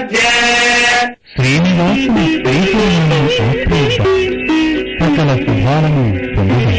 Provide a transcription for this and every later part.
Srinivasana, Srinivasana, Srinivasana, Srinivasana, Srinivasana, Srinivasana, Srinivasana, Srinivasana, Srinivasana,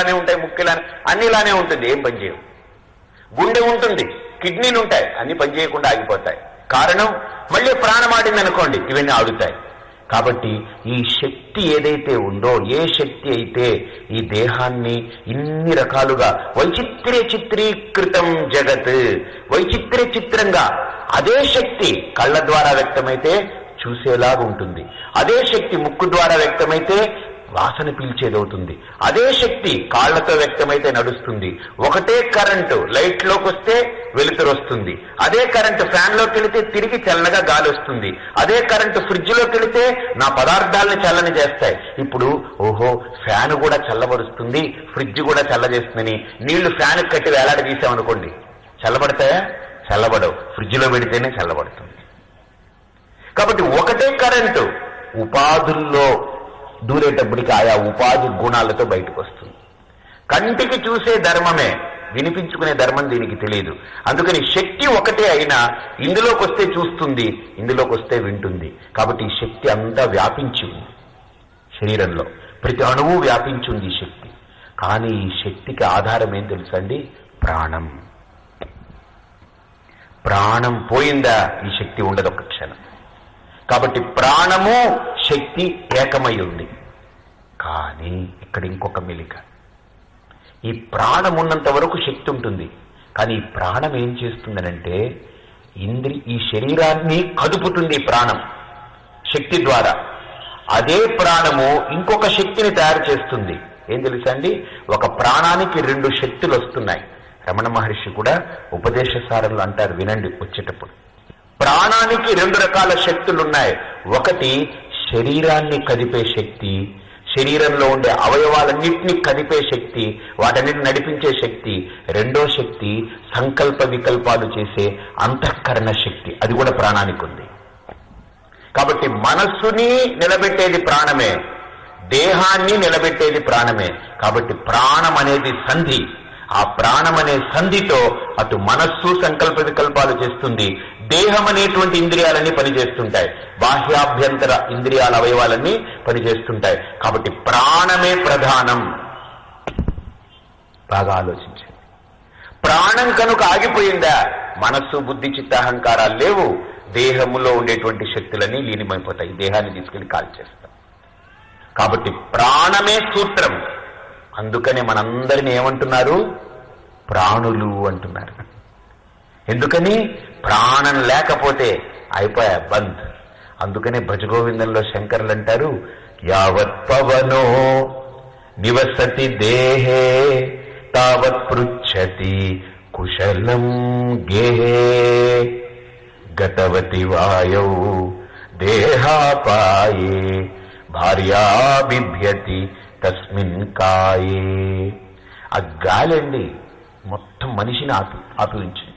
ఇలానే ఉంటాయి ముక్కు ఇలానే అన్ని ఇలానే ఉంటుంది ఏం పని గుండె ఉంటుంది కిడ్నీలు ఉంటాయి అన్ని పనిచేయకుండా ఆగిపోతాయి. కారణం మళ్ళీ ప్రాణమాడింది అనుకోండి ఇవన్నీ ఆడుతాయి కాబట్టి ఈ శక్తి ఏదైతే ఉందో ఏ శక్తి అయితే ఈ దేహాన్ని ఇన్ని రకాలుగా వైచిత్ర్య చిత్రీకృతం జగత్ వైచిత్ర్య చిత్రంగా అదే శక్తి కళ్ళ ద్వారా వ్యక్తమైతే చూసేలాగా ఉంటుంది అదే శక్తి ముక్కు ద్వారా వ్యక్తమైతే వాసన పీల్చేదవుతుంది. అదే శక్తి కాళ్ళతో వ్యక్తమైతే నడుస్తుంది. ఒకటే కరెంటు లైట్లోకి వస్తే వెలుతురు వస్తుంది అదే కరెంటు ఫ్యాన్లోకి వెళితే తిరిగి చల్లగా గాలి వస్తుంది అదే కరెంటు ఫ్రిడ్జ్లోకి వెళితే నా పదార్థాలను చల్లని చేస్తాయి. ఇప్పుడు ఓహో ఫ్యాన్ కూడా చల్లబరుస్తుంది ఫ్రిడ్జ్ కూడా చల్లజేస్తుందని నీళ్ళు ఫ్యాన్ కట్టి వేలాడ తీసామనుకోండి చల్లబడతాయా? చల్లబడవు. ఫ్రిడ్జ్లో పెడితేనే చల్లబడుతుంది. కాబట్టి ఒకటే కరెంటు ఉపాధుల్లో దూరేటప్పటికి ఆయా ఉపాధి గుణాలతో బయటకు వస్తుంది కంటికి చూసే ధర్మమే వినిపించుకునే ధర్మం దీనికి తెలియదు. అందుకని శక్తి ఒకటే అయినా ఇందులోకి వస్తే చూస్తుంది ఇందులోకి వస్తే వింటుంది. కాబట్టి ఈ శక్తి అంతా వ్యాపించి ఉంది. శరీరంలో ప్రతి అణువు వ్యాపించింది ఈ శక్తి. కానీ ఈ శక్తికి ఆధారం ఏం తెలుసండి? ప్రాణం. ప్రాణం పోయిందా ఈ శక్తి ఉండదు ఒక క్షణం. కాబట్టి ప్రాణము శక్తి ఏకమై ఉంది కానీ ఇక్కడ ఇంకొక మెలిక. ఈ ప్రాణం ఉన్నంత వరకు శక్తి ఉంటుంది. కానీ ఈ ప్రాణం ఏం చేస్తుందనంటే ఇంద్రి ఈ శరీరాన్ని కదుపుతుంది ప్రాణం. శక్తి ద్వారా. అదే ప్రాణము ఇంకొక శక్తిని తయారు చేస్తుంది. ఏం తెలుసండి ఒక ప్రాణానికి రెండు శక్తులు వస్తున్నాయి. రమణ మహర్షి కూడా ఉపదేశ సారంలో అంటారు వినండి వచ్చేటప్పుడు. ప్రాణానికి రెండు రకాల శక్తులు ఉన్నాయి ఒకటి శరీరాన్ని కదిపే శక్తి శరీరంలో ఉండే అవయవాలన్నింటినీ కదిపే శక్తి వాటన్నిటిని నడిపించే శక్తి రెండో శక్తి సంకల్ప వికల్పాలు చేసే అంతఃకరణ శక్తి. అది కూడా ప్రాణానికి ఉంది. కాబట్టి మనస్సుని నిలబెట్టేది ప్రాణమే దేహాన్ని నిలబెట్టేది ప్రాణమే. కాబట్టి ప్రాణం అనేది సంధి. ఆ ప్రాణం అనే సంధితో అటు మనస్సు సంకల్ప వికల్పాలు చేస్తుంది దేహం అనేటువంటి ఇంద్రియాలన్నీ పనిచేస్తుంటాయి. బాహ్యాభ్యంతర ఇంద్రియాల అవయవాలన్నీ పనిచేస్తుంటాయి. కాబట్టి ప్రాణమే ప్రధానం. బాగా ఆలోచించండి. ప్రాణం కనుక ఆగిపోయిందా? మనస్సు బుద్ధి చిత్త అహంకారాలు లేవు. దేహములో ఉండేటువంటి శక్తులన్నీ లీనమైపోతాయి. దేహాన్ని తీసుకెళ్ళి కాల్చేస్తాం కాబట్టి ప్రాణమే సూత్రం. అందుకనే మనందరిని ఏమంటున్నారు? ప్రాణులు అంటున్నారు. ఎందుకని? ప్రాణం లేకపోతే అయిపోయా బంద్. అందుకనే భజగోవిందంలో శంకర్లు అంటారు యావత్ పవనో నివసతి దేహే తావత్ పృచ్చతి కుశలం గేహే. గతవతి వాయౌ దేహాపాయే భార్యా బిభ్యతి తస్మిన్ కాయే. ఆ గాలి అండి మొత్తం మనిషిని ఆపి ఆపి ఉంచింది.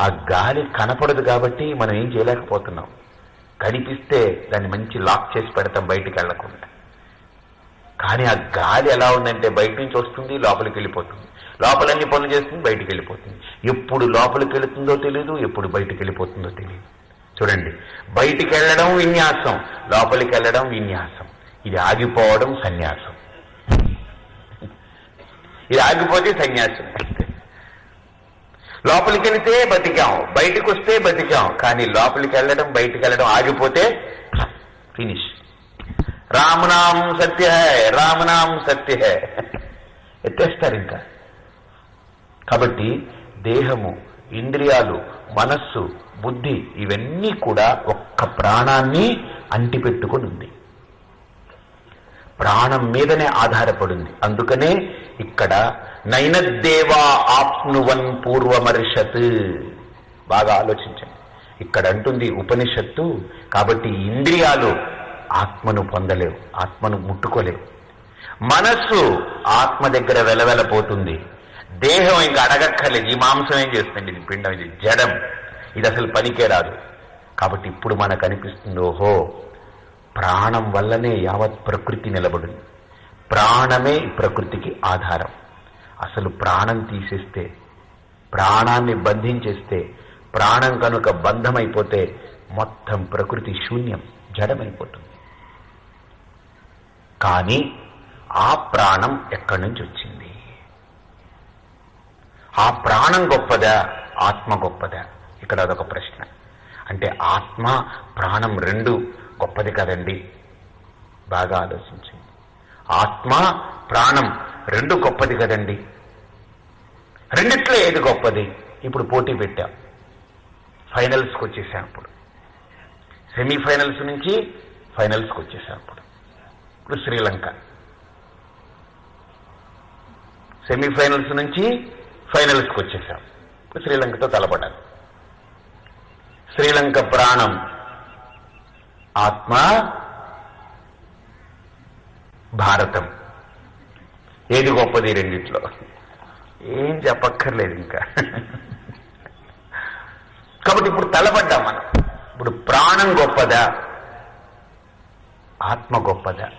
ఆ గాలి కనపడదు కాబట్టి మనం ఏం చేయలేకపోతున్నాం. కనిపిస్తే దాన్ని మంచి లాక్ చేసి పెడతాం బయటికి వెళ్ళకుండా కానీ ఆ గాలి ఎలా ఉందంటే బయట నుంచి వస్తుంది లోపలికి వెళ్ళిపోతుంది. లోపలన్నీ పనులు చేస్తుంది? బయటికి వెళ్ళిపోతుంది. ఎప్పుడు లోపలికి వెళుతుందో తెలియదు ఎప్పుడు బయటికి వెళ్ళిపోతుందో తెలియదు చూడండి బయటికి వెళ్ళడం విన్యాసం లోపలికి వెళ్ళడం విన్యాసం. ఇది ఆగిపోవడం సన్యాసం. ఇది ఆగిపోతే సన్యాసం. లోపలికి వెళితే బతికాం బయటకు వస్తే బతికాం కానీ లోపలికి వెళ్ళడం బయటికి వెళ్ళడం ఆగిపోతే ఫినిష్. రామనాం సత్య హై రామనాం సత్య హై. ఎత్తేస్తారు ఇంకా. కాబట్టి దేహము ఇంద్రియాలు మనస్సు బుద్ధి ఇవన్నీ కూడా ఒక్క ప్రాణాన్ని అంటిపెట్టుకుని ఉంది. ప్రాణం మీదనే ఆధారపడింది. అందుకనే ఇక్కడ నైనద్దేవా ఆప్నువన్ పూర్వమర్షత్. బాగా ఆలోచించండి. ఇక్కడ అంటుంది ఉపనిషత్తు కాబట్టి ఇంద్రియాలు ఆత్మను పొందలేవు ఆత్మను ముట్టుకోలేవు. మనస్సు ఆత్మ దగ్గర వెలవెలపోతుంది దేహం ఇంకా అడగక్కర్లేదు ఈ మాంసం ఏం చేస్తుంది? ఇది పిండం ఇది జడం. ఇది అసలు పనికే రాదు. కాబట్టి ఇప్పుడు మనకు అనిపిస్తుంది ఓహో ప్రాణం వల్లనే యావత్ ప్రకృతి నిలబడింది. ప్రాణమే ప్రకృతికి ఆధారం. అసలు ప్రాణం తీసేస్తే ప్రాణాన్ని బంధించేస్తే ప్రాణం కనుక బంధమైపోతే మొత్తం ప్రకృతి శూన్యం జడమైపోతుంది. కానీ ఆ ప్రాణం ఎక్కడి నుంచి వచ్చింది ఆ ప్రాణం గొప్పదా ఆత్మ గొప్పదా? ఇక్కడ అదొక ప్రశ్న. అంటే ఆత్మ ప్రాణం రెండు గొప్పది కదండి. బాగా ఆలోచించండి. ఆత్మ ప్రాణం రెండు గొప్పది కదండి. రెండిట్లో ఏది గొప్పది? ఇప్పుడు పోటీ పెట్టాం. ఫైనల్స్కి వచ్చేసాం ఇప్పుడు. సెమీఫైనల్స్ నుంచి ఫైనల్స్కి వచ్చేసాం ఇప్పుడు. ఇప్పుడు శ్రీలంక. సెమీఫైనల్స్ నుంచి ఫైనల్స్కి వచ్చేసాం. ఇప్పుడు శ్రీలంకతో తలపడాలి. శ్రీలంక ప్రాణం ఆత్మ భారతం. ఏది గొప్పది రెండిట్లో? ఏం చెప్పక్కర్లేదు ఇంకా. కాబట్టి ఇప్పుడు తలపడ్డాం మనం. ఇప్పుడు ప్రాణం గొప్పదా? ఆత్మ గొప్పదా?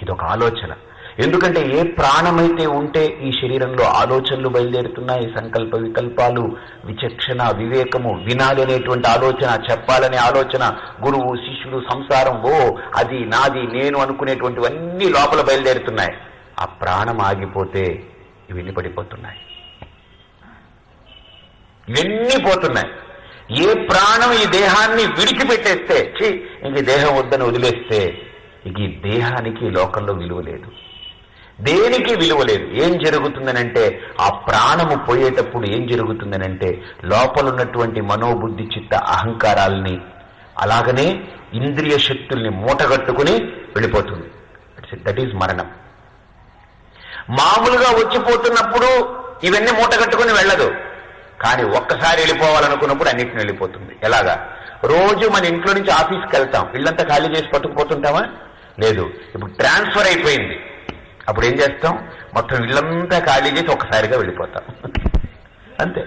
ఇదొక ఆలోచన. ఎందుకంటే ఏ ప్రాణమైతే ఉంటే ఈ శరీరంలో ఆలోచనలు బయలుదేరుతున్నాయి సంకల్ప వికల్పాలు విచక్షణ వివేకము వినాలి అనేటువంటి ఆలోచన చెప్పాలనే ఆలోచన గురువు శిష్యుడు సంసారం ఓ అది నాది నేను అనుకునేటువంటివన్నీ లోపల బయలుదేరుతున్నాయి. ఆ ప్రాణం ఆగిపోతే ఇవన్నీ పడిపోతున్నాయి ఇవన్నీ పోతున్నాయి. ఏ ప్రాణం ఈ దేహాన్ని విడిచిపెట్టేస్తే ఛీ ఇంక దేహం వద్దని వదిలేస్తే ఇక ఈ దేహానికి లోకంలో విలువ లేదు. దేనికి విలువ లేదు? ఏం జరుగుతుందనంటే ఆ ప్రాణము పోయేటప్పుడు ఏం జరుగుతుందనంటే లోపలున్నటువంటి మనోబుద్ధి చిత్త అహంకారాల్ని అలాగనే ఇంద్రియ శక్తుల్ని మూటగట్టుకుని వెళ్ళిపోతుంది. దట్ ఈజ్ మరణం. మామూలుగా వచ్చిపోతున్నప్పుడు ఇవన్నీ మూటగట్టుకుని వెళ్ళదు. కానీ ఒక్కసారి వెళ్ళిపోవాలనుకున్నప్పుడు అన్నిటిని వెళ్ళిపోతుంది. ఎలాగా? రోజు మన ఇంట్లో నుంచి ఆఫీస్కి వెళ్తాం. ఇల్లంతా ఖాళీ చేసి పట్టుకుపోతుంటామా? లేదు. ఇప్పుడు ట్రాన్స్ఫర్ అయిపోయింది. అప్పుడు ఏం చేస్తాం? మొత్తం ఇల్లంతా ఖాళీ చేసి ఒక్కసారిగా వెళ్ళిపోతాం. అంతే.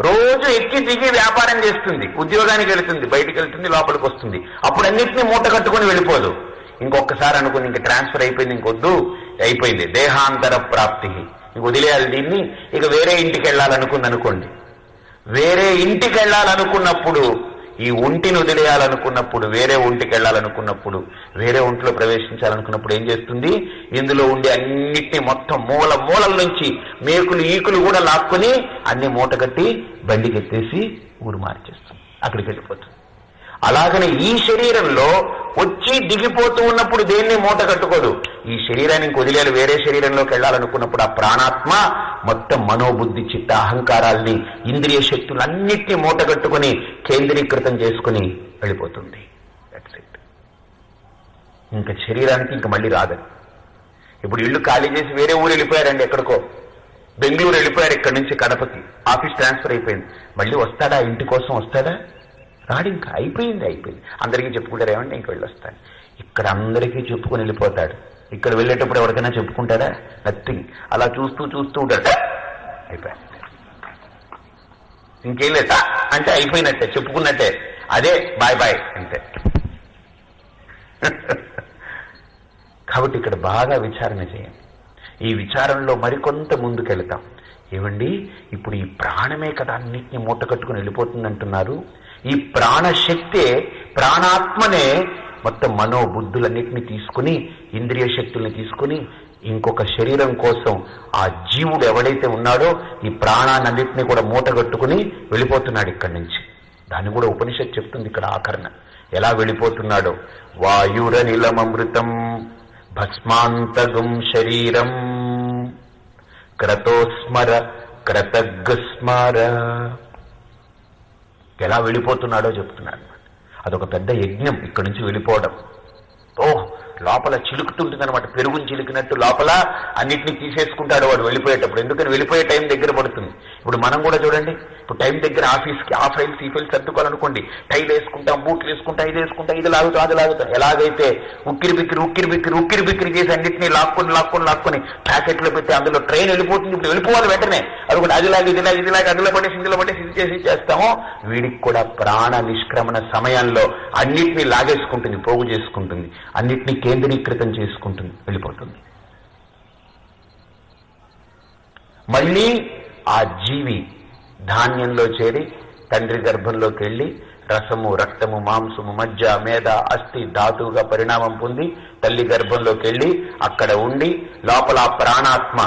రోజు ఎక్కి దిగి వ్యాపారం చేస్తుంది. ఉద్యోగానికి వెళుతుంది బయటికి వెళ్తుంది లోపలికి వస్తుంది. అప్పుడు అన్నింటినీ మూట కట్టుకుని వెళ్ళిపోదు. ఇంకొకసారి అనుకుని ఇంక ట్రాన్స్ఫర్ అయిపోయింది ఇంకొద్దు అయిపోయింది. దేహాంతర ప్రాప్తి. ఇంక వదిలేయాలి దీన్ని. ఇక వేరే ఇంటికి వెళ్ళాలనుకుంది అనుకోండి వేరే ఇంటికి వెళ్ళాలనుకున్నప్పుడు ఈ ఒంటిని వదిలేయాలనుకున్నప్పుడు వేరే ఒంటికి వెళ్ళాలనుకున్నప్పుడు వేరే ఒంటిలో ప్రవేశించాలనుకున్నప్పుడు ఏం చేస్తుంది? ఇందులో ఉండే అన్నిటినీ మొత్తం మూల మూలల నుంచి మేకులు ఈకులు కూడా లాక్కుని అన్ని మూట కట్టి బండికి ఎత్తేసి ఊరు మార్చేస్తుంది. అక్కడికి వెళ్ళిపోతుంది. అలాగనే ఈ శరీరంలో వచ్చి దిగిపోతూ ఉన్నప్పుడు దేన్ని మూట కట్టుకోదు? ఈ శరీరాన్ని వదిలేలు వదిలేయాలి వేరే శరీరంలోకి వెళ్ళాలనుకున్నప్పుడు ఆ ప్రాణాత్మ మొత్తం మనోబుద్ధి చిత్త అహంకారాల్ని ఇంద్రియ శక్తులన్నిటినీ మూట కట్టుకుని కేంద్రీకృతం చేసుకుని వెళ్ళిపోతుంది. దట్స్ ఇట్ ఇంకా శరీరానికి ఇంక మళ్ళీ రాదని ఇప్పుడు ఇల్లు ఖాళీ చేసి వేరే ఊరు వెళ్ళిపోయారండి ఎక్కడికో. బెంగళూరు వెళ్ళిపోయారు ఇక్కడి నుంచి కడపకి ఆఫీస్ ట్రాన్స్ఫర్ అయిపోయింది. మళ్ళీ వస్తాడా? ఇంటి కోసం వస్తాడా? రాడు ఇంకా అయిపోయింది అయిపోయింది. అందరికీ చెప్పుకుంటారు ఏమంటే ఇంక వెళ్ళొస్తాను. ఇక్కడ అందరికీ చెప్పుకొని వెళ్ళిపోతాడు. ఇక్కడ వెళ్ళేటప్పుడు ఎవరికైనా చెప్పుకుంటాడా నథింగ్ అలా చూస్తూ చూస్తూ ఉంటాడు. అయిపోయాడు. ఇంకేం లేదా. అంటే అయిపోయినట్టే చెప్పుకున్నట్టే. అదే బాయ్ బాయ్ అంతే కాబట్టి ఇక్కడ బాగా విచారణ చేయండి. ఈ విచారణలో మరికొంత ముందుకెళ్తాం. ఏమండి? ఇప్పుడు ఈ ప్రాణమే కదా అన్నింటినీ మూట కట్టుకుని వెళ్ళిపోతుంది అంటున్నారు ఈ ప్రాణశక్తే ప్రాణాత్మనే మొత్తం మనోబుద్ధులన్నింటినీ తీసుకుని ఇంద్రియ శక్తుల్ని తీసుకుని ఇంకొక శరీరం కోసం ఆ జీవుడు ఎవడైతే ఉన్నాడో ఈ ప్రాణాన్నింటినీ కూడా మూటగట్టుకుని వెళ్ళిపోతున్నాడు ఇక్కడి నుంచి. దాన్ని కూడా ఉపనిషత్ చెప్తుంది ఇక్కడ ఆకరణ ఎలా వెళ్ళిపోతున్నాడో? వాయుర నిలమమృతం భస్మాంతగం శరీరం క్రతోస్మర క్రతగ్స్మర. ఎలా వెళ్ళిపోతున్నాడో చెప్తున్నాడు అదొక పెద్ద యజ్ఞం ఇక్కడి నుంచి వెళ్ళిపోవడం. ఓ లోపల చిలుకుతుంటుంది అనమాట పెరుగుని చిలికినట్టు లోపల అన్నిటినీ తీసేసుకుంటాడు వాడు వెళ్ళిపోయేటప్పుడు. ఎందుకని? వెళ్ళిపోయే టైం దగ్గర పడుతుంది. ఇప్పుడు మనం కూడా చూడండి ఇప్పుడు టైం దగ్గర ఆఫీస్కి ఆ ఫైల్స్ ఈ ఫైల్స్ సర్దుకోవాలనుకోండి టైల్ వేసుకుంటాం బూట్లు వేసుకుంటాం ఇది వేసుకుంటాం ఇది లాగుతాం అది లాగుతాం. ఎలాగైతే ఉక్కిరి బిక్కిరి ఉక్కిరి బిక్కిరి ఉక్కిరి బిక్కిరి చేసి అన్నింటినీ లాక్కొని లాక్కొని లాక్కొని ప్యాకెట్లో పెట్టి అందులో ట్రైన్ వెళ్ళిపోతుంది. ఇప్పుడు వెళ్ళిపోవాలి వెంటనే. అది కూడా అదిలాగా ఇదిలాగా ఇదిలాగా అందులో పడేసి ఇందులో పడేసి ఇది చేసి చేస్తామో. వీడికి కూడా ప్రాణ నిష్క్రమణ సమయంలో అన్నిటినీ లాగేసుకుంటుంది పోగు చేసుకుంటుంది. అన్నిటినీ కేంద్రీకృతం చేసుకుంటుంది వెళ్ళిపోతుంది. మళ్ళీ ఆ జీవి ధాన్యంలో చేరి తండ్రి గర్భంలోకి వెళ్ళి రసము రక్తము మాంసము మజ్జ మేధ అస్థి ధాతువుగా పరిణామం పొంది తల్లి గర్భంలోకి వెళ్ళి అక్కడ ఉండి లోపల ప్రాణాత్మ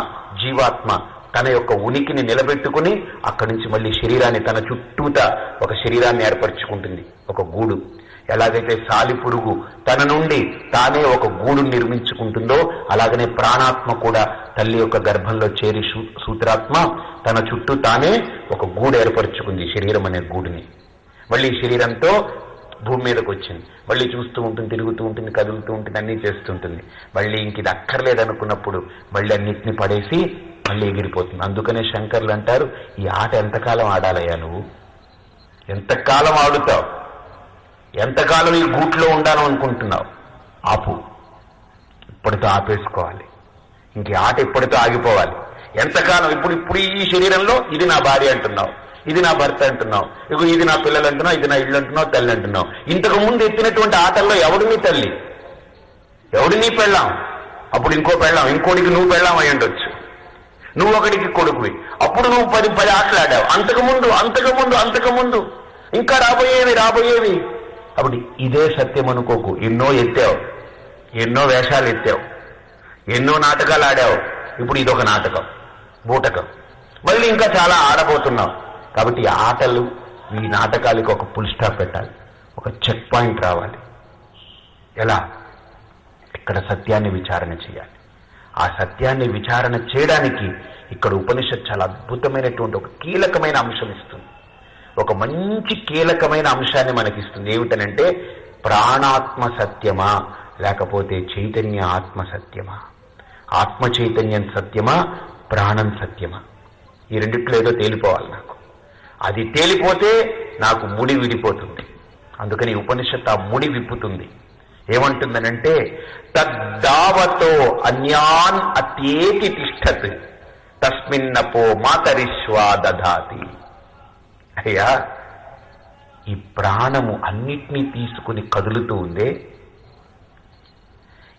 జీవాత్మ తన యొక్క ఉనికిని నిలబెట్టుకుని అక్కడి నుంచి మళ్ళీ శరీరాన్ని తన చుట్టూత ఒక శరీరాన్ని ఏర్పరచుకుంటుంది. ఒక గూడు. ఎలాగైతే సాలిపురుగు తన నుండి తానే ఒక గూడు నిర్మించుకుంటుందో అలాగనే ప్రాణాత్మ కూడా తల్లి యొక్క గర్భంలో చేరి సూ- సూత్రాత్మ తన చుట్టూ తానే ఒక గూడు ఏర్పరచుకుంది శరీరం అనే గూడుని. మళ్ళీ శరీరంతో భూమి మీదకి వచ్చింది. మళ్ళీ చూస్తూ ఉంటుంది తిరుగుతూ ఉంటుంది కదులుతూ ఉంటుంది అన్నీ చేస్తుంటుంది మళ్ళీ ఇంక ఇది అక్కర్లేదనుకున్నప్పుడు మళ్ళీ అన్నిటిని పడేసి మళ్ళీ ఎగిరిపోతుంది. అందుకనే శంకర్లు అంటారు ఈ ఆట ఎంతకాలం ఆడాలయ్యా నువ్వు? ఎంతకాలం ఆడుతావు? ఎంతకాలం ఈ గూట్లో ఉండాలి అనుకుంటున్నావు? ఆపు. ఇప్పటితో ఆపేసుకోవాలి. ఇంక ఆట ఇప్పటితో ఆగిపోవాలి. ఎంతకాలం? ఇప్పుడు ఇప్పుడు ఈ శరీరంలో ఇది నా భార్య అంటున్నావు. ఇది నా భర్త అంటున్నావు. ఇగో ఇది నా పిల్లలు అంటున్నావు ఇది నా ఇల్లు అంటున్నావు తల్లి అంటున్నావు. ఇంతకు ముందు ఎత్తినటువంటి ఆటల్లో ఎవడు నీ తల్లి? ఎవడు నీ పెళ్ళాం? అప్పుడు ఇంకో పెళ్ళాం ఇంకోటికి నువ్వు పెళ్ళాం అయి ఉండొచ్చు. నువ్వు ఒకడికి కొడుకువి. అప్పుడు నువ్వు పది పది ఆటలు ఆడావు. అంతకుముందు అంతకుముందు అంతకుముందు ఇంకా రాబోయేవి రాబోయేవి. అప్పుడు ఇదే సత్యం అనుకోకు. ఎన్నో ఎత్తావు. ఎన్నో వేషాలు ఎత్తావు. ఎన్నో నాటకాలు ఆడావు. ఇప్పుడు ఇదొక నాటకం బూటకం మళ్ళీ ఇంకా చాలా ఆడబోతున్నావు. కాబట్టి ఆటలు ఈ నాటకాలకి ఒక పుల్ స్టాప్ పెట్టాలి. ఒక చెక్ పాయింట్ రావాలి. ఎలా? ఇక్కడ సత్యాన్ని విచారణ చేయాలి. ఆ సత్యాన్ని విచారణ చేయడానికి ఇక్కడ ఉపనిషత్ చాలా అద్భుతమైనటువంటి ఒక కీలకమైన అంశం ఇస్తుంది. ఒక మంచి కీలకమైన అంశాన్ని మనకిస్తుంది. ఏమిటనంటే ప్రాణాత్మ సత్యమా? లేకపోతే చైతన్య ఆత్మ సత్యమా? ఆత్మ చైతన్యం సత్యమా? ప్రాణం సత్యమా? ఈ రెండిట్లో ఏదో తేలిపోవాలి నాకు. అది తేలిపోతే నాకు ముడి విడిపోతుంది. అందుకని ఉపనిషత్ ఆ ముడి విప్పుతుంది. ఏమంటుందనంటే తద్దావతో అన్యాన్ అత్యేతి తిష్టత్ తస్మిన్నపో మాతరిష్వా దధాతి. అయ్యా ఈ ప్రాణము అన్నిటినీ తీసుకుని కదులుతూ ఉందే.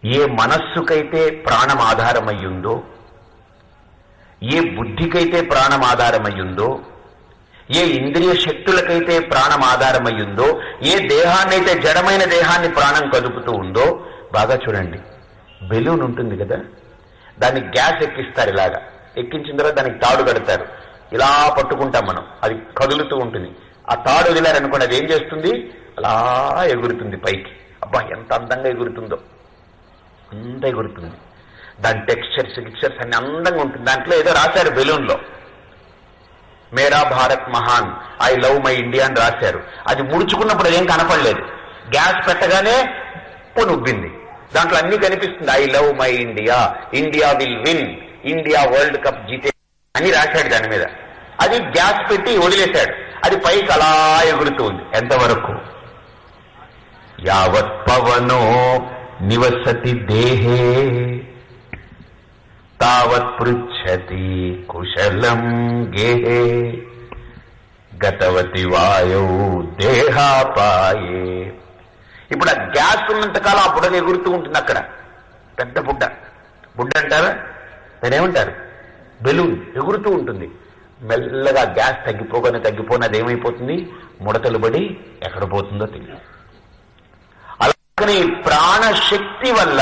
ఏ మనస్సుకైతే ప్రాణం ఆధారమయ్యుందో ఏ బుద్ధికైతే ప్రాణం ఆధారమయ్యుందో ఏ ఇంద్రియ శక్తులకైతే ప్రాణం ఆధారమయ్యుందో ఏ దేహాన్నైతే జడమైన దేహాన్ని ప్రాణం కదుపుతూ ఉందో బాగా చూడండి బెలూన్ ఉంటుంది కదా దాన్ని గ్యాస్ ఎక్కిస్తారు ఇలాగా. ఎక్కించిన తర్వాత దానికి తాడు కడతారు. ఇలా పట్టుకుంటాం మనం. అది కదులుతూ ఉంటుంది. ఆ తాడు వదిలారనుకోండి అది ఏం చేస్తుంది? అలా ఎగురుతుంది పైకి. అబ్బా ఎంత అందంగా ఎగురుతుందో. అంత ఎగురుతుంది. దాని టెక్స్చర్స్ గిక్చర్స్ అన్ని అందంగా ఉంటుంది. దాంట్లో ఏదో రాశారు బెలూన్లో. మేరా భారత్ మహాన్ ఐ లవ్ మై ఇండియా అని రాశారు. అది ముడుచుకున్నప్పుడు అదేం కనపడలేదు. గ్యాస్ పెట్టగానే ఉబ్బింది దాంట్లో అన్ని కనిపిస్తుంది. I love my India India will win India world cup జీతే అని రాశాడు దాని మీద. అది గ్యాస్ పెట్టి వదిలేశాడు. అది పైకి అలా ఎగురుతూ ఉంది. ఎంతవరకు? యావత్ పవనో నివసతి దేహే. తావత్ పృచ్చతి కుశలం గేహే. గతవతి వాయౌ దేహాపాయే. ఇప్పుడు ఆ గ్యాస్ ఉన్నంతకాలం ఆ బుడ్డని ఎగురుతూ ఉంటుంది అక్కడ పెద్ద బుడ్డ. బుడ్డ అంటారా? దాని ఏమంటారు బెలూన్ ఎగురుతూ ఉంటుంది. మెల్లగా గ్యాస్ తగ్గిపోగానే తగ్గిపోయిన అది ఏమైపోతుంది? ముడతలు పడి ఎక్కడ పోతుందో తెలియదు. అలాగనే ప్రాణశక్తి వల్ల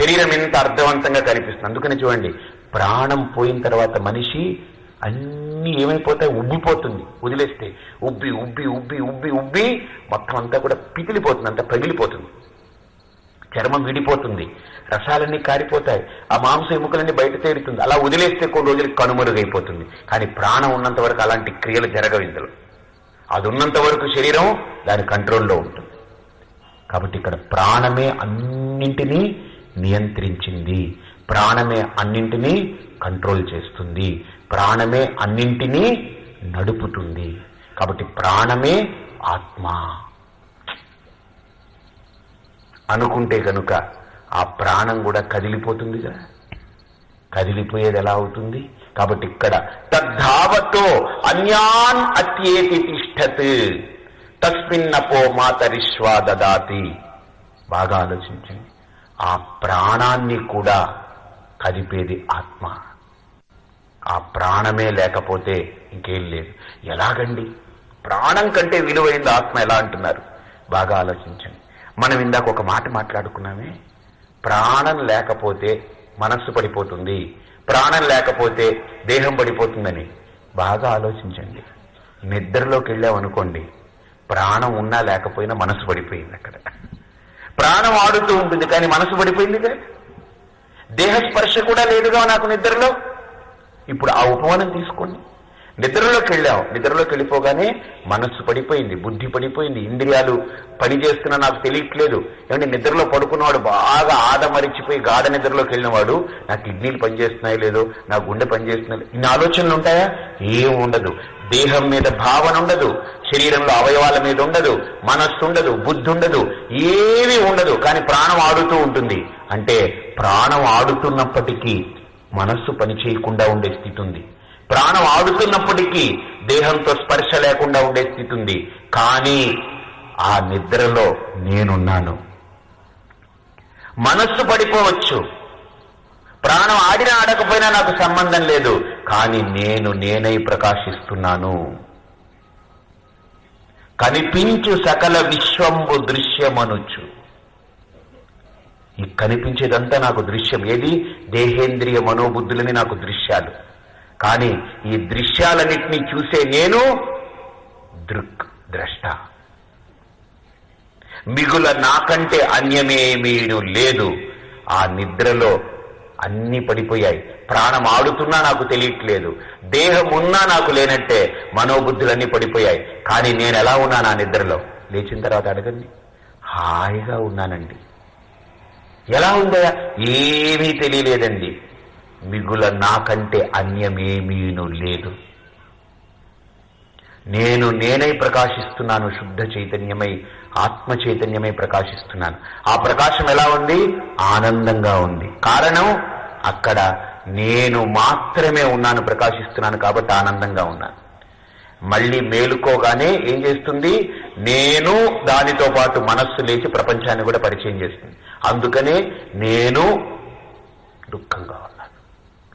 శరీరం ఎంత అర్థవంతంగా కనిపిస్తుంది. అందుకని చూడండి ప్రాణం పోయిన తర్వాత మనిషి అన్ని ఏమైపోతాయి? ఉబ్బిపోతుంది. వదిలేస్తే ఉబ్బి ఉబ్బి ఉబ్బి ఉబ్బి ఉబ్బి మొత్తం అంతా కూడా పిగిలిపోతుంది అంతా పగిలిపోతుంది. చర్మం విడిపోతుంది. రసాలన్నీ కారిపోతాయి. ఆ మాంస ఎముకలన్నీ బయట తేరుతుంది. అలా వదిలేస్తే కొన్ని రోజులకి కనుమరుగైపోతుంది. కానీ ప్రాణం ఉన్నంత వరకు అలాంటి క్రియలు జరగవు ఇందులో. అది ఉన్నంత వరకు శరీరం దాని కంట్రోల్లో ఉంటుంది. కాబట్టి ఇక్కడ ప్రాణమే అన్నింటినీ నియంత్రించింది. ప్రాణమే అన్నింటినీ కంట్రోల్ చేస్తుంది. ప్రాణమే అన్నింటినీ నడుపుతుంది. కాబట్టి ప్రాణమే ఆత్మ. అనుకుంటే కనుక ఆ ప్రాణం కూడా కదిలిపోతుందిగా కదిలిపోయేది ఎలా అవుతుంది? కాబట్టి ఇక్కడ తద్ధావతో అన్యాన్ అత్యేతి తిష్టత్ తస్మిన్నపో మాతరిష్వా దదాతి. బాగా ఆలోచించండి. ఆ ప్రాణాన్ని కూడా కదిపేది ఆత్మ. ఆ ప్రాణమే లేకపోతే ఇంకేం లేదు. ఎలాగండి? ప్రాణం కంటే విలువైంది ఆత్మ ఎలా అంటున్నారు? బాగా ఆలోచించండి. మనం ఇందాక ఒక మాట మాట్లాడుకున్నామే. ప్రాణం లేకపోతే మనస్సు పడిపోతుంది. ప్రాణం లేకపోతే దేహం పడిపోతుందని. బాగా ఆలోచించండి. నిద్రలోకి వెళ్ళామనుకోండి ప్రాణం ఉన్నా లేకపోయినా మనసు పడిపోయింది అక్కడ. ప్రాణం ఆడుతూ ఉంటుంది కానీ మనసు పడిపోయిందిగా దేహ స్పర్శ కూడా లేదుగా నాకు నిద్రలో. ఇప్పుడు ఆ ఉపమానం తీసుకోండి. నిద్రలోకి వెళ్ళాం నిద్రలోకి వెళ్ళిపోగానే మనస్సు పడిపోయింది బుద్ధి పడిపోయింది ఇంద్రియాలు పనిచేస్తున్నా నాకు తెలియట్లేదు. ఏమంటే నిద్రలో పడుకున్నవాడు బాగా ఆదమరిచిపోయి గాఢ నిద్రలోకి వెళ్ళినవాడు నా కిడ్నీలు పనిచేస్తున్నాయో లేదో నా గుండె పనిచేస్తున్నాయి ఇన్ని ఆలోచనలు ఉంటాయా? ఏం ఉండదు. దేహం మీద భావన ఉండదు. శరీరంలో అవయవాల మీద ఉండదు. మనస్సు ఉండదు. బుద్ధి ఉండదు. ఏమీ ఉండదు. కానీ ప్రాణం ఆడుతూ ఉంటుంది. అంటే ప్రాణం ఆడుతున్నప్పటికీ మనస్సు పని చేయకుండా ఉండే స్థితి ఉంది. ప్రాణం ఆడుతున్నప్పటికీ దేహంతో స్పర్శ లేకుండా ఉండే స్థితి ఉంది. కానీ ఆ నిద్రలో నేనున్నాను. మనస్సు పడిపోవచ్చు. ప్రాణం ఆడినా ఆడకపోయినా నాకు సంబంధం లేదు. కానీ నేను నేనై ప్రకాశిస్తున్నాను. కనిపించు సకల విశ్వంబు దృశ్యమనుచు. ఈ కనిపించేదంతా నాకు దృశ్యం. ఏది? దేహేంద్రియ మనోబుద్ధులని నాకు దృశ్యాలు. కానీ ఈ దృశ్యాలన్నింటినీ చూసే నేను దృక్ ద్రష్ట. మిగుల నాకంటే అన్యమేమీడు లేదు. ఆ నిద్రలో అన్ని పడిపోయాయి. ప్రాణం ఆడుతున్నా నాకు తెలియట్లేదు. దేహం ఉన్నా నాకు లేనట్టే మనోబుద్ధులన్నీ పడిపోయాయి. కానీ నేను ఎలా ఉన్నాను ఆ నిద్రలో? లేచిన తర్వాత అడగండి. హాయిగా ఉన్నానండి. ఎలా ఉందా ఏమీ తెలియలేదండి. మిగుల నాకంటే అన్యమేమీను లేదు. నేను నేనై ప్రకాశిస్తున్నాను శుద్ధ చైతన్యమై ఆత్మ చైతన్యమై ప్రకాశిస్తున్నాను. ఆ ప్రకాశం ఎలా ఉంది? ఆనందంగా ఉంది. కారణం అక్కడ నేను మాత్రమే ఉన్నాను ప్రకాశిస్తున్నాను కాబట్టి ఆనందంగా ఉన్నాను. మళ్ళీ మేలుకోగానే ఏం చేస్తుంది? నేను దానితో పాటు మనస్సు లేచి ప్రపంచాన్ని కూడా పరిచయం చేస్తుంది. అందుకనే నేను దుఃఖంగా ఉన్నాను.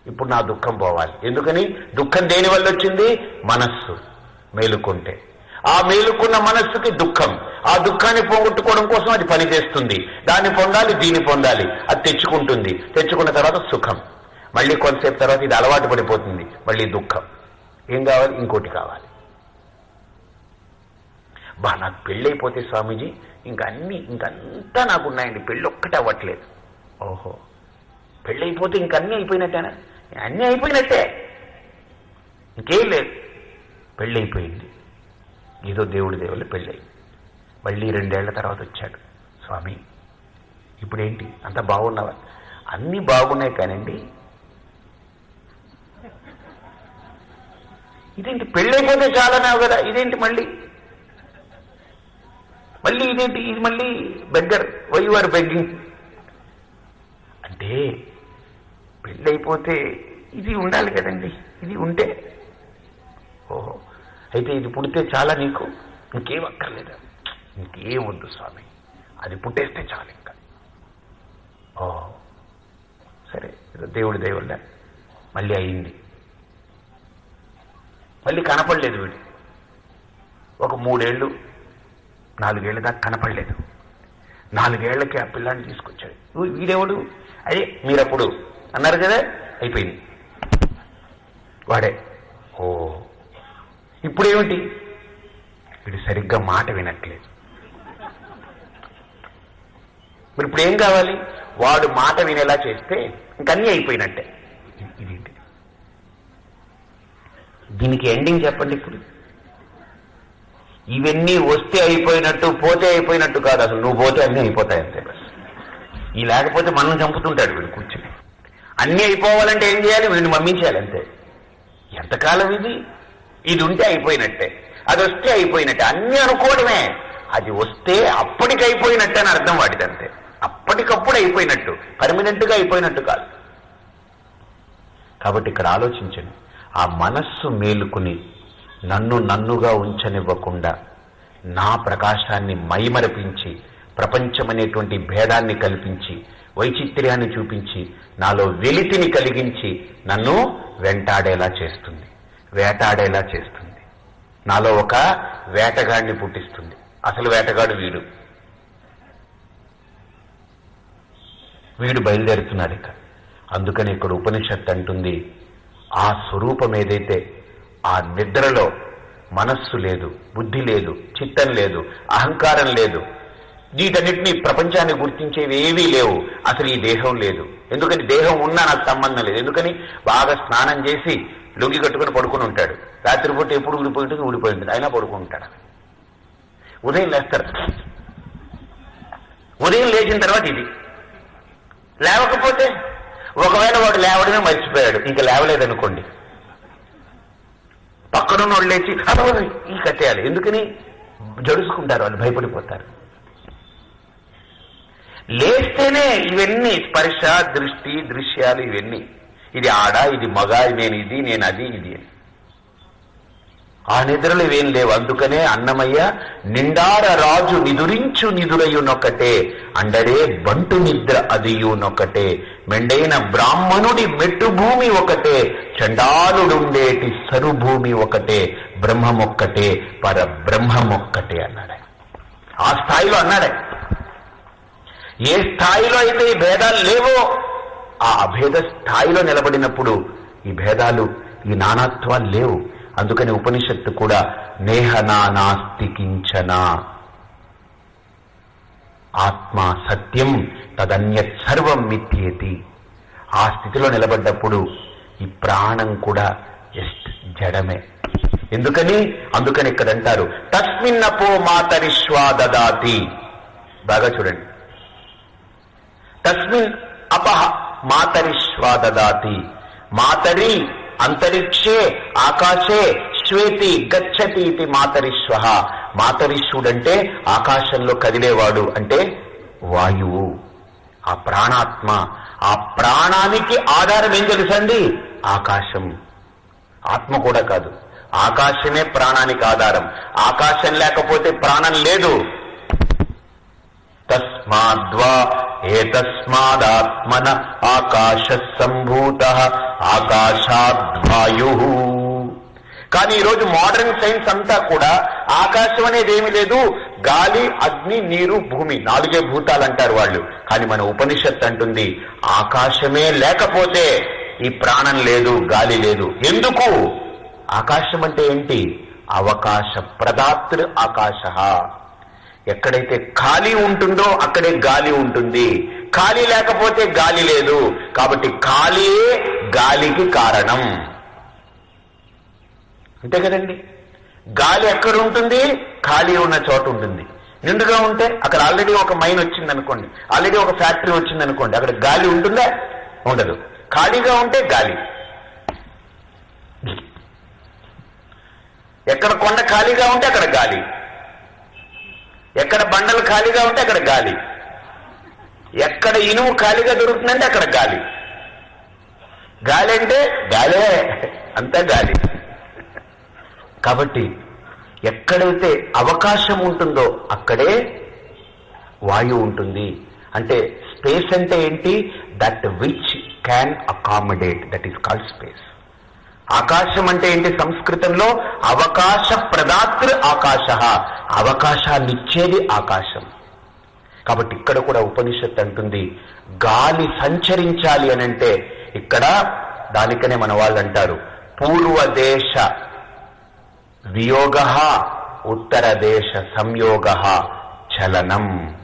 ఇప్పుడు నా దుఃఖం పోవాలి. ఎందుకని? దుఃఖం దేని వల్ల వచ్చింది? మనస్సు మేలుకుంటే. ఆ మేలుకున్న మనస్సుకి దుఃఖం. ఆ దుఃఖాన్ని పోగొట్టుకోవడం కోసం అది పనిచేస్తుంది దాన్ని పొందాలి దీన్ని పొందాలి. అది తెచ్చుకుంటుంది. తెచ్చుకున్న తర్వాత సుఖం. మళ్ళీ కొంతసేపు తర్వాత ఇది అలవాటు పడిపోతుంది. మళ్ళీ దుఃఖం. ఏం కావాలి? ఇంకోటి కావాలి. బా నాకు పెళ్ళైపోతే స్వామీజీ ఇంక అన్ని ఇంకంతా నాకు ఉన్నాయండి పెళ్ళి ఒక్కటే అవ్వట్లేదు. ఓహో. పెళ్ళైపోతే ఇంకన్నీ అయిపోయినట్టేనా? అన్నీ అయిపోయినట్టే. ఇంకేం లేదు. పెళ్ళైపోయింది. ఏదో దేవుడి దేవుళ్ళు పెళ్ళి మళ్ళీ రెండేళ్ళ తర్వాత వచ్చాడు స్వామి. ఇప్పుడేంటి? అంత బాగున్నావా? అన్నీ బాగున్నాయి కానండి. ఇదేంటి? పెళ్ళైపోతే చాలన్నావు కదా? ఇదేంటి మళ్ళీ? మళ్ళీ ఇదేంటి? ఇది మళ్ళీ బెగ్గర్. Why are begging? అంటే పెళ్ళైపోతే ఇది ఉండాలి కదండి. ఇది ఉంటే? ఓహో. అయితే ఇది పుడితే చాలా నీకు? ఇంకేం అక్కర్లేదా. ఇంకేం వద్దు స్వామి. అది పుట్టేస్తే చాలు ఇంకా. ఓ. సరే దేవుడి దేవుళ్ళ మళ్ళీ అయింది. మళ్ళీ కనపడలేదు వీడు. ఒక మూడేళ్ళు నాలుగేళ్ళ దాకా కనపడలేదు. నాలుగేళ్ళకి ఆ పిల్లాన్ని తీసుకొచ్చాడు. "ఊ, వీడెవడు? అయ్యే మీరప్పుడు అన్నారు కదా? అయిపోయింది. వాడే. ఓ. ఇప్పుడేమిటి? వీడు సరిగ్గా మాట వినట్లేదు. మరి ఇప్పుడు ఏం కావాలి? వాడు మాట వినేలా చేస్తే ఇంకన్నీ అయిపోయినట్టే. ఇదేంటి? దీనికి ఎండింగ్ చెప్పండి ఇప్పుడు. ఇవన్నీ వస్తే అయిపోయినట్టు పోతే అయిపోయినట్టు కాదు. అసలు నువ్వు పోతే అన్నీ అయిపోతాయి అంతే బస్. ఈ లేకపోతే మనం చంపుతుంటాడు వీడు కూర్చొని. అన్నీ అయిపోవాలంటే ఏం చేయాలి? వీడిని మమ్మించాలంతే ఎంతకాలం ఇది? ఇది ఉంటే అయిపోయినట్టే. అది వస్తే అయిపోయినట్టే. అన్నీ అనుకోవడమే. అది వస్తే అప్పటికి అయిపోయినట్టే అని అర్థం వాటిదంతే అప్పటికప్పుడు అయిపోయినట్టు. పర్మనెంట్గా అయిపోయినట్టు కాదు. కాబట్టి ఇక్కడ ఆలోచించండి. ఆ మనస్సు మేలుకుని నన్ను నన్నుగా ఉంచనివ్వకుండా నా ప్రకాశాన్ని మైమరపించి ప్రపంచమనేటువంటి భేదాన్ని కల్పించి వైచిత్ర్యాన్ని చూపించి నాలో వెలితిని కలిగించి నన్ను వెంటాడేలా చేస్తుంది. వేటాడేలా చేస్తుంది. నాలో ఒక వేటగాడిని పుట్టిస్తుంది. అసలు వేటగాడు వీడు. వీడు బయలుదేరుతున్నాడు ఇక. అందుకని ఇక్కడ ఉపనిషత్తు అంటుంది ఆ స్వరూపం ఏదైతే ఆ నిద్రలో మనస్సు లేదు బుద్ధి లేదు చిత్తం లేదు అహంకారం లేదు వీటన్నిటినీ ప్రపంచాన్ని గుర్తించేవి ఏవీ లేవు. అసలు ఈ దేహం లేదు. ఎందుకని దేహం ఉన్నా నాకు సంబంధం లేదు. ఎందుకని? బాగా స్నానం చేసి లొంగి కట్టుకుని పడుకుని ఉంటాడు. రాత్రిపూట ఎప్పుడు ఊడిపోయింటుంది? ఉంటుంది అయినా పడుకుని ఉంటాడు. ఉదయం లేస్తారు ఉదయం లేచిన తర్వాత ఇది. లేవకపోతే ఒకవేళ వాడు లేవడమే మర్చిపోయాడు. ఇంకా లేవలేదనుకోండి. పక్కనున్న వాళ్ళు లేచి ఈ కట్టేయాలి. ఎందుకని? జడుసుకుంటారు వాళ్ళు భయపడిపోతారు. లేస్తేనే ఇవన్నీ స్పర్శ దృష్టి దృశ్యాలు ఇవన్నీ. ఇది ఆడ ఇది మగ నేను ఇది నేను అది ఇది అని. ఆ నిద్రలు ఇవేం లేవు. అందుకనే అన్నమయ్య నిండార రాజు నిదురించు నిదురయునొక్కటే అండడే బంటు నిద్ర అదియునొక్కటే మెండైన బ్రాహ్మణుడి మెట్టు భూమి ఒకటే చండాలుడుండేటి సరుభూమి ఒకటే బ్రహ్మమొక్కటే పర బ్రహ్మమొక్కటే అన్నాడే ఆ స్థాయిలో అన్నాడే ఏ స్థాయిలో అయితే ఈ భేదాలు లేవో ఆ అభేద స్థాయిలో నిలబడినప్పుడు ఈ భేదాలు ఈ నానాత్వాలు లేవు. అందుకని ఉపనిషత్తు కూడా నేహనా నాస్తి కించన. ఆత్మ సత్యం తదన్యత్ సర్వం మిథ్యేతి. ఆ స్థితిలో నిలబడ్డప్పుడు ఈ ప్రాణం కూడా జస్ట్ జడమే. ఎందుకని? అందుకని ఇక్కడ అంటారు తస్మిన్నపో మాతరిష్వా దదాతి. బాగా చూడండి. తస్మిన్ అపహ మాతరిష్వా దదాతి మాతరి అంతరిక్షే ఆకాశే శ్వేతి గచ్చతి ఇది మాతరిశ్వ మాతరిశ్వుడంటే ఆకాశంలో కదిలేవాడు అంటే వాయువు. ఆ ప్రాణాత్మ. ఆ ప్రాణానికి ఆధారం ఏం తెలుసండి? ఆకాశం. ఆత్మ కూడా కాదు. ఆకాశమే ప్రాణానికి ఆధారం. ఆకాశం లేకపోతే ప్రాణం లేదు. తస్మాద్వా ఏతస్మాదాత్మన ఆకాశ సంభూత ఆకాశాద్వాయు కానీ ఈరోజు మోడర్న్ సైన్స్ అంతా కూడా ఆకాశం అనేది ఏమి లేదు గాలి అగ్ని నీరు భూమి నాలుగే భూతాలు అంటారు వాళ్ళు. కానీ మన ఉపనిషత్ అంటుంది ఆకాశమే లేకపోతే ఈ ప్రాణం లేదు గాలి లేదు. ఎందుకు? ఆకాశం అంటే ఏంటి? అవకాశ ప్రదాతృ ఆకాశ. ఎక్కడైతే ఖాళీ ఉంటుందో అక్కడే గాలి ఉంటుంది. ఖాళీ లేకపోతే గాలి లేదు. కాబట్టి ఖాళీయే గాలికి కారణం. అంతే కదండి. గాలి ఎక్కడ ఉంటుంది ఖాళీ ఉన్న చోట ఉంటుంది. నిండుగా ఉంటే అక్కడ ఆల్రెడీ ఒక మైన్ వచ్చింది అనుకోండి ఆల్రెడీ ఒక ఫ్యాక్టరీ వచ్చింది అనుకోండి అక్కడ గాలి ఉంటుందా? ఉండదు. ఖాళీగా ఉంటే గాలి. ఎక్కడ కొండ ఖాళీగా ఉంటే అక్కడ గాలి. ఎక్కడ బండలు ఖాళీగా ఉంటే అక్కడ గాలి. ఎక్కడ ఇనుము ఖాళీగా దొరుకుతుందంటే అక్కడ గాలి. గాలి అంటే గాలే అంతా గాలి. కాబట్టి ఎక్కడైతే అవకాశం ఉంటుందో అక్కడే వాయువు ఉంటుంది. అంటే స్పేస్ అంటే ఏంటి? That which can accommodate that is called space ఆకాశం అంటే ఏంటి సంస్కృతంలో? అవకాశ ప్రదాతృ ఆకాశ. అవకాశాన్నిచ్చేది ఆకాశం. కాబట్టి ఇక్కడ కూడా ఉపనిషత్తు అంటుంది గాలి సంచరించాలి అని అంటే ఇక్కడ దానికనే మన వాళ్ళు అంటారు పూర్వదేశ వియోగ ఉత్తర దేశ సంయోగ చలనం.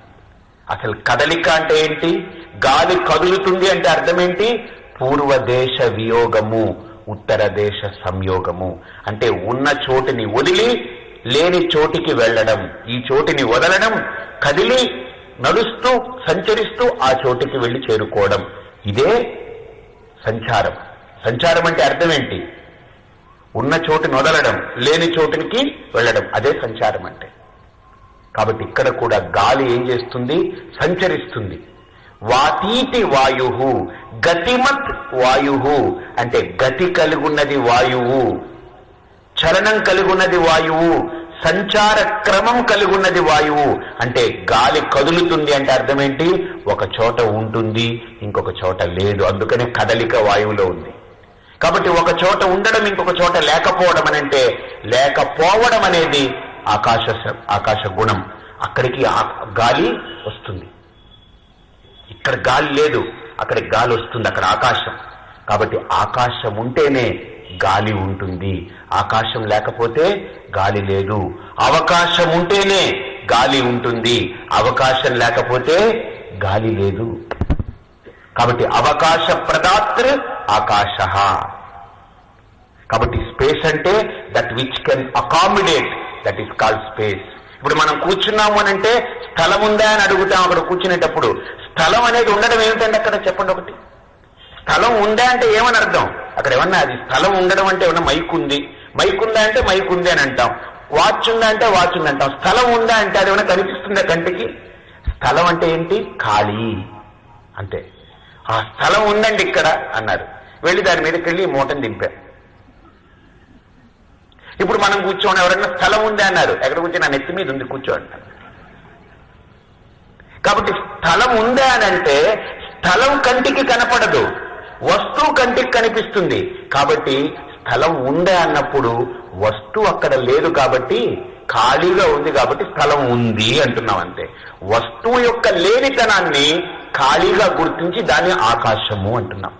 అసలు కదలిక అంటే ఏంటి? గాలి కదులుతుంది అంటే అర్థమేంటి పూర్వదేశ వియోగము. ఉత్తర దేశ సంయోగము. అంటే ఉన్న చోటుని వదిలి లేని చోటికి వెళ్ళడం ఈ చోటిని వదలడం కదిలి నడుస్తూ సంచరిస్తూ ఆ చోటికి వెళ్ళి చేరుకోవడం. ఇదే సంచారం. సంచారం అంటే అర్థం ఏంటి? ఉన్న చోటుని వదలడం లేని చోటునికి వెళ్ళడం. అదే సంచారం అంటే. కాబట్టి ఇక్కడ కూడా గాలి ఏం చేస్తుంది? సంచరిస్తుంది. వాతీతి వాయు గతిమత్ వాయు అంటే గతి కలిగున్నది వాయువు చలనం కలిగున్నది వాయువు సంచార క్రమం కలిగున్నది వాయువు అంటే గాలి కదులుతుంది అంటే అర్థమేంటి? ఒక చోట ఉంటుంది ఇంకొక చోట లేదు అందుకనే కదలిక వాయువులో ఉంది. కాబట్టి ఒక చోట ఉండడం ఇంకొక చోట లేకపోవడం అని అంటే లేకపోవడం అనేది ఆకాశ ఆకాశ గుణం. అక్కడికి ఆ- గాలి వస్తుంది. ఇక్కడ గాలి లేదు అక్కడ గాలి వస్తుంది అక్కడ ఆకాశం. కాబట్టి ఆకాశం ఉంటేనే గాలి ఉంటుంది. ఆకాశం లేకపోతే గాలి లేదు. అవకాశం ఉంటేనే గాలి ఉంటుంది. అవకాశం లేకపోతే గాలి లేదు. కాబట్టి అవకాశ ప్రదాతృ ఆకాశ. కాబట్టి స్పేస్ అంటే that which can accommodate that is called space ఇప్పుడు మనం కూర్చున్నాము అని అంటే స్థలం ఉందా అని అడుగుతాం. అక్కడ కూర్చునేటప్పుడు స్థలం అనేది ఉండడం ఏమిటండి అక్కడ చెప్పండి ఒకటి. స్థలం ఉందా అంటే ఏమని అర్థం? అక్కడ ఏమన్నా అది స్థలం ఉండడం అంటే ఏమన్నా మైక్ ఉంది. మైక్ ఉందా అంటే మైక్ ఉంది అని అంటాం. వాచ్ ఉందా అంటే వాచ్ ఉంది అంటాం. స్థలం ఉందా అంటే అది ఏమైనా కనిపిస్తుందా కంటికి? స్థలం అంటే ఏంటి? ఖాళీ. అంతే. ఆ స్థలం ఉందండి ఇక్కడ అన్నారు. వెళ్ళి దాని మీదకి వెళ్ళి మూటను దింపారు. ఇప్పుడు మనం కూర్చోండి. ఎవరైనా స్థలం ఉంది అన్నారు. ఎక్కడ కూర్చొని నా నెత్తి మీద ఉంది కూర్చోండి. కాబట్టి స్థలం ఉందా అని అంటే స్థలం కంటికి కనపడదు వస్తువు కంటికి కనిపిస్తుంది. కాబట్టి స్థలం ఉందా అన్నప్పుడు వస్తువు అక్కడ లేదు కాబట్టి ఖాళీగా ఉంది కాబట్టి స్థలం ఉంది అంటున్నాం అంతే. వస్తువు యొక్క లేనితనాన్ని ఖాళీగా గుర్తించి దాన్ని ఆకాశము అంటున్నాం.